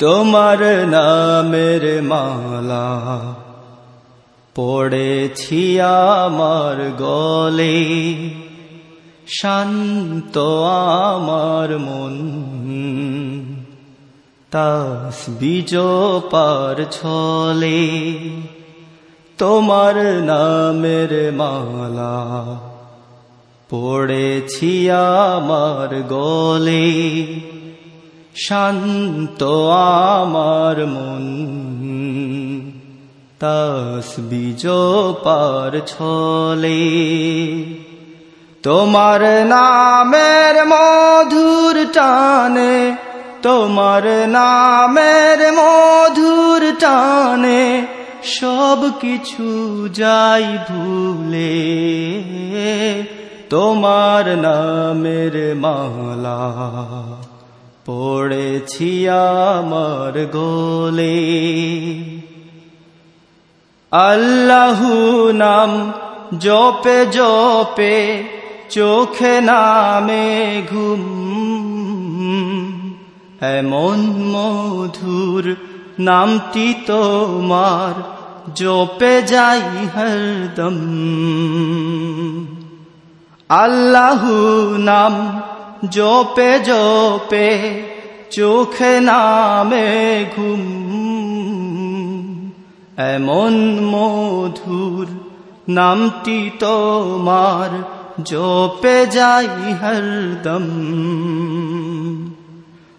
তোমার নামের মালা পড়েছি আমার গলে, শান্ত আমার মন। তাস বীজ পার ছলে তোমার নামের মালা পড়েছি আমার গলে। শান্ত আমার মন তাস বীজ পার ছলে। তোমার নামের মধুর টানে, তোমার নামের মধুর টানে, সব কিছু যাই ভুলে। তোমার নামের মালা পড়েছি আমার গোলে। আল্লাহু নাম জপে জপে চোখে নামে ঘুম। এমন মধুর নামটি তোমার জপে যাই হরদম। আল্লাহু নাম জপে জপে চোখে নামে ঘুম এমন মধুর নামটি তোমার জপে যাই হরদম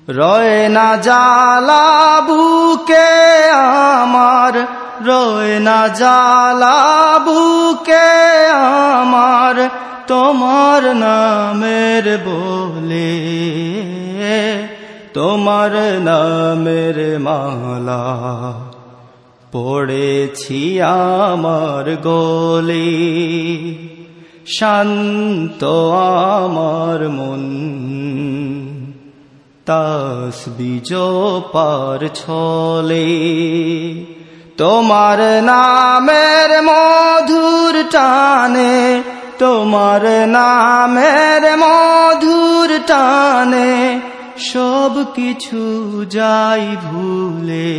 রয় না জালা বুকে আমার রয় না জালা বুকে আমার তোমার নামের বলে, তোমার নামের মালা পড়েছি আমার গোলে। শান্ত আমার মন তাস বীজ পার ছলে। তোমার নামের মধুর টানে তোমার নামের মধুর টানে সব কিছু যাই ভুলে।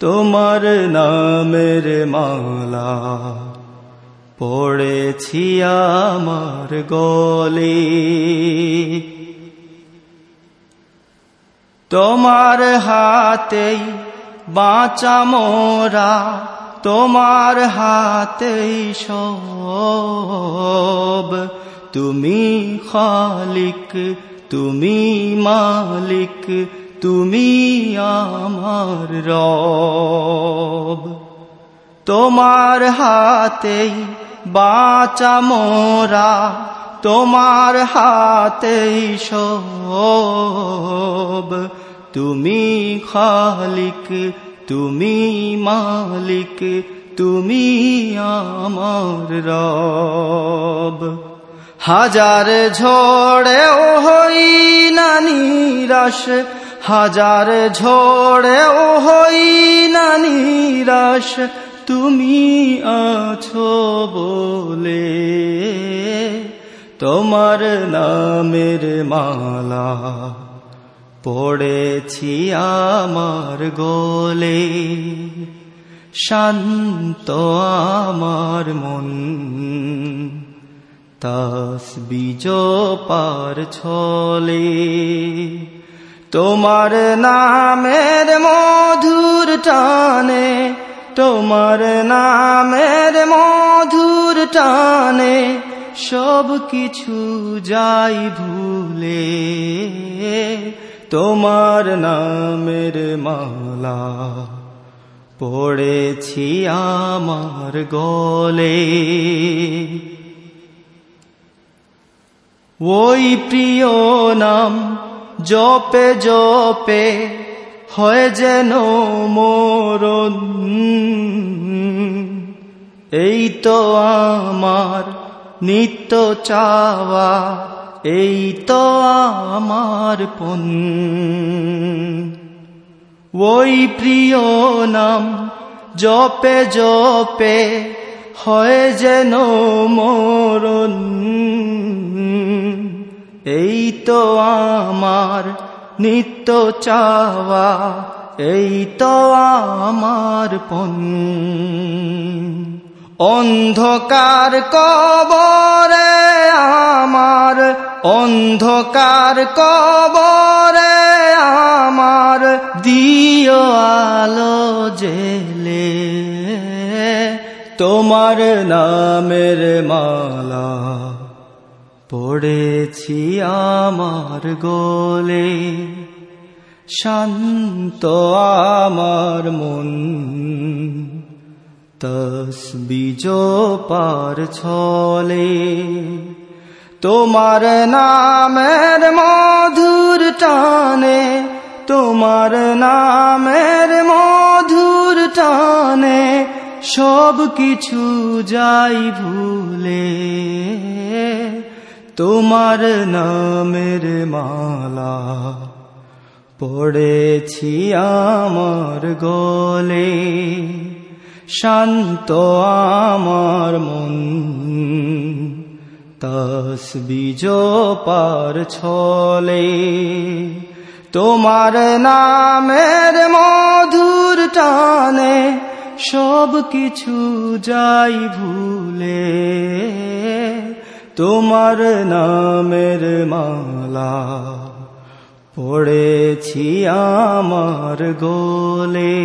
তোমার নামের মালা পড়েছি আমার গলে। তোমার হাতেই বাঁচা মোরা তোমার হাতেই সব। তুমি খালিক, তুমি মালিক, তুমি আমার রব। তোমার হাতেই বাঁচা মোরা, তোমার হাতেই সব। তুমি খালিক তুমি মালিক, তুমি আমার রব। হাজার ঝড়ে হই না নিরাশ, হাজার ঝড়ে ও হই না নিরাশ, তুমি আছো বলে। তোমার নামের মালা পড়েছি আমার গোলে, শান্ত আমার মন। তাস বীজ পার ছলে, তোমার নামের মধুর টানে, তোমার নামের মধুর টানে সব কিছু যাই ভুলে। তোমার নামের মালা পড়েছি আমার গলে। ওই প্রিয় নাম জপে জপে হয় যেন মরণ। এই তো আমার নিত্য চাওয়া এই তো আমার পন ওই প্রিয় নাম জপে জপে হয় যেন মরণ। এই তো আমার নিত্য চাওয়া, এই তো আমার পণ অন্ধকার কবরে আমার অন্ধকার কবরে আমার দিও আলো জেলে। তোমার নামের মালা পড়েছি আমার গোলে। শান্ত আমার মন তসবিজ পার ছলে। তোমার নামের মধুর টানে, তোমার নামের মধুর টানে, সব কিছু যাই ভুলে। তোমার নামের মালা পড়েছি আমার গলে, শান্ত আমার মন। তসবিজ পার ছলে। তোমার নামের মধুর টানে সব কিছু যাই ভুলে। তোমার নামের মালা পড়েছি আমার গোলে।